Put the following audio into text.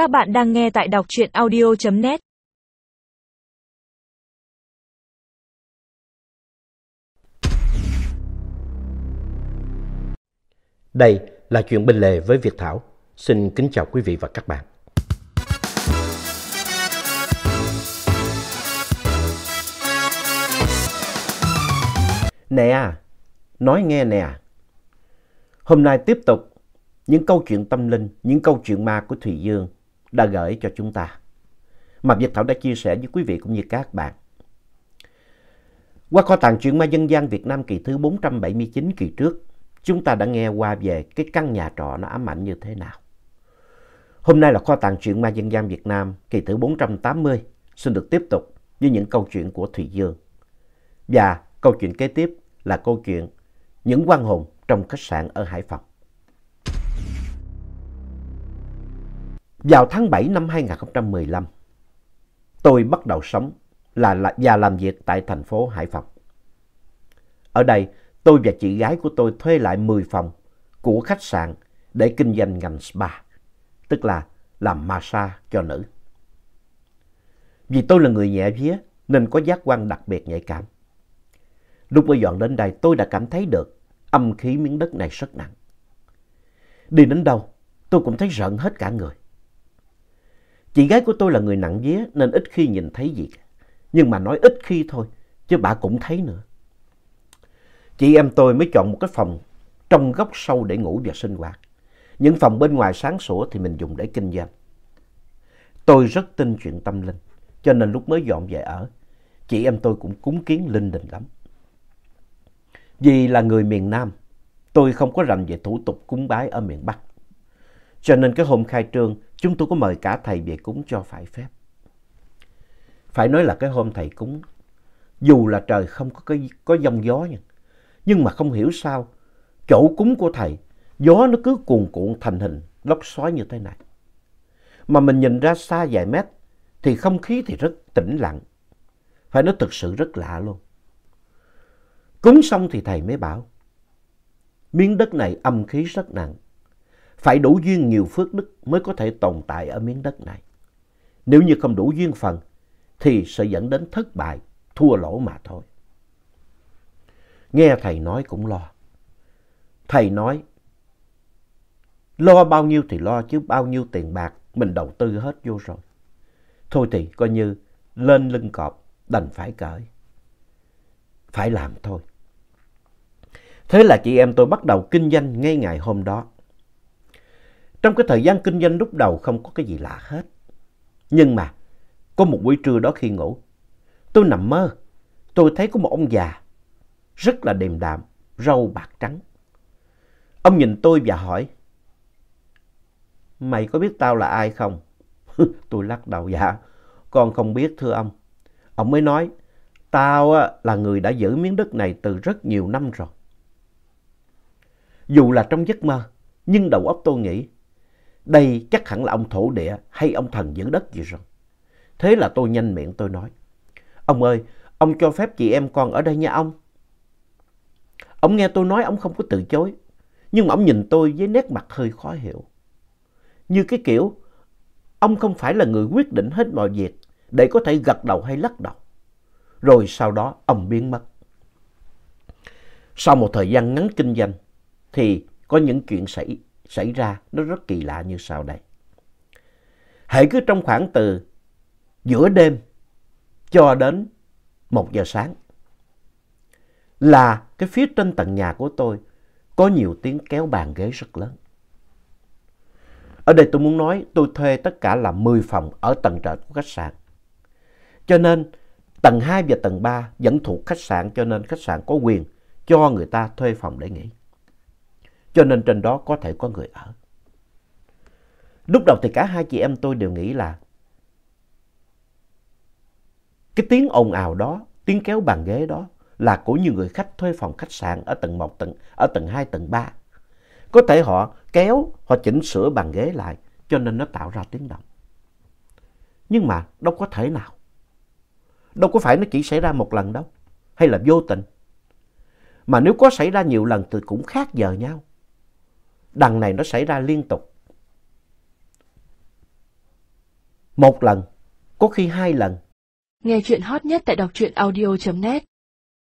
Các bạn đang nghe tại đọc truyện audio.net Đây là chuyện bên lề với Việt Thảo. Xin kính chào quý vị và các bạn. Nè, nói nghe nè. Hôm nay tiếp tục những câu chuyện tâm linh, những câu chuyện ma của Thùy Dương đã gửi cho chúng ta. Mà Việt Thảo đã chia sẻ với quý vị cũng như các bạn. Qua kho tàng truyện ma dân gian Việt Nam kỳ thứ 479 kỳ trước, chúng ta đã nghe qua về cái căn nhà trọ nó ám ảnh như thế nào. Hôm nay là kho tàng truyện ma dân gian Việt Nam kỳ thứ 480 xin được tiếp tục với những câu chuyện của Thùy Dương. Và câu chuyện kế tiếp là câu chuyện những quan hồn trong khách sạn ở Hải Phòng. Vào tháng 7 năm 2015, tôi bắt đầu sống là, và làm việc tại thành phố Hải Phòng. Ở đây, tôi và chị gái của tôi thuê lại 10 phòng của khách sạn để kinh doanh ngành spa, tức là làm massage cho nữ. Vì tôi là người nhẹ vía nên có giác quan đặc biệt nhạy cảm. Lúc mới dọn đến đây tôi đã cảm thấy được âm khí miếng đất này rất nặng. Đi đến đâu tôi cũng thấy rợn hết cả người. Chị gái của tôi là người nặng vía nên ít khi nhìn thấy gì. Nhưng mà nói ít khi thôi, chứ bà cũng thấy nữa. Chị em tôi mới chọn một cái phòng trong góc sâu để ngủ và sinh hoạt. Những phòng bên ngoài sáng sủa thì mình dùng để kinh doanh. Tôi rất tin chuyện tâm linh, cho nên lúc mới dọn về ở, chị em tôi cũng cúng kiến linh đình lắm. Vì là người miền Nam, tôi không có rành về thủ tục cúng bái ở miền Bắc. Cho nên cái hôm khai trương, chúng tôi có mời cả thầy về cúng cho phải phép. Phải nói là cái hôm thầy cúng, dù là trời không có, cái, có giông gió nha, nhưng mà không hiểu sao, chỗ cúng của thầy, gió nó cứ cuồn cuộn thành hình lốc xoáy như thế này. Mà mình nhìn ra xa vài mét, thì không khí thì rất tĩnh lặng. Phải nói thực sự rất lạ luôn. Cúng xong thì thầy mới bảo, miếng đất này âm khí rất nặng. Phải đủ duyên nhiều phước đức mới có thể tồn tại ở miếng đất này. Nếu như không đủ duyên phần thì sẽ dẫn đến thất bại, thua lỗ mà thôi. Nghe thầy nói cũng lo. Thầy nói, lo bao nhiêu thì lo chứ bao nhiêu tiền bạc mình đầu tư hết vô rồi. Thôi thì coi như lên lưng cọp đành phải cởi. Phải làm thôi. Thế là chị em tôi bắt đầu kinh doanh ngay ngày hôm đó. Trong cái thời gian kinh doanh lúc đầu không có cái gì lạ hết. Nhưng mà có một buổi trưa đó khi ngủ, tôi nằm mơ, tôi thấy có một ông già rất là điềm đạm, râu bạc trắng. Ông nhìn tôi và hỏi, Mày có biết tao là ai không? tôi lắc đầu dạ, con không biết thưa ông. Ông mới nói, tao là người đã giữ miếng đất này từ rất nhiều năm rồi. Dù là trong giấc mơ, nhưng đầu óc tôi nghĩ, đây chắc hẳn là ông thổ địa hay ông thần giữ đất gì rồi. Thế là tôi nhanh miệng tôi nói, ông ơi, ông cho phép chị em con ở đây nha ông. Ông nghe tôi nói ông không có từ chối, nhưng mà ông nhìn tôi với nét mặt hơi khó hiểu. Như cái kiểu, ông không phải là người quyết định hết mọi việc để có thể gật đầu hay lắc đầu. Rồi sau đó ông biến mất. Sau một thời gian ngắn kinh doanh thì có những chuyện xảy, xảy ra, nó rất kỳ lạ như sau đây. Hãy cứ trong khoảng từ giữa đêm cho đến một giờ sáng là cái phía trên tầng nhà của tôi có nhiều tiếng kéo bàn ghế rất lớn. Ở đây tôi muốn nói tôi thuê tất cả là 10 phòng ở tầng trệt của khách sạn. Cho nên tầng 2 và tầng 3 vẫn thuộc khách sạn, cho nên khách sạn có quyền cho người ta thuê phòng để nghỉ. Cho nên trên đó có thể có người ở. Lúc đầu thì cả hai chị em tôi đều nghĩ là cái tiếng ồn ào đó, tiếng kéo bàn ghế đó là của nhiều người khách thuê phòng khách sạn ở tầng 1, tầng, ở tầng 2, tầng 3. Có thể họ kéo, họ chỉnh sửa bàn ghế lại cho nên nó tạo ra tiếng động. Nhưng mà đâu có thể nào. Đâu có phải nó chỉ xảy ra một lần đâu. Hay là vô tình. Mà nếu có xảy ra nhiều lần thì cũng khác giờ nhau. Đằng này nó xảy ra liên tục. Một lần, có khi hai lần. Nghe chuyện hot nhất tại đọc truyện audio.net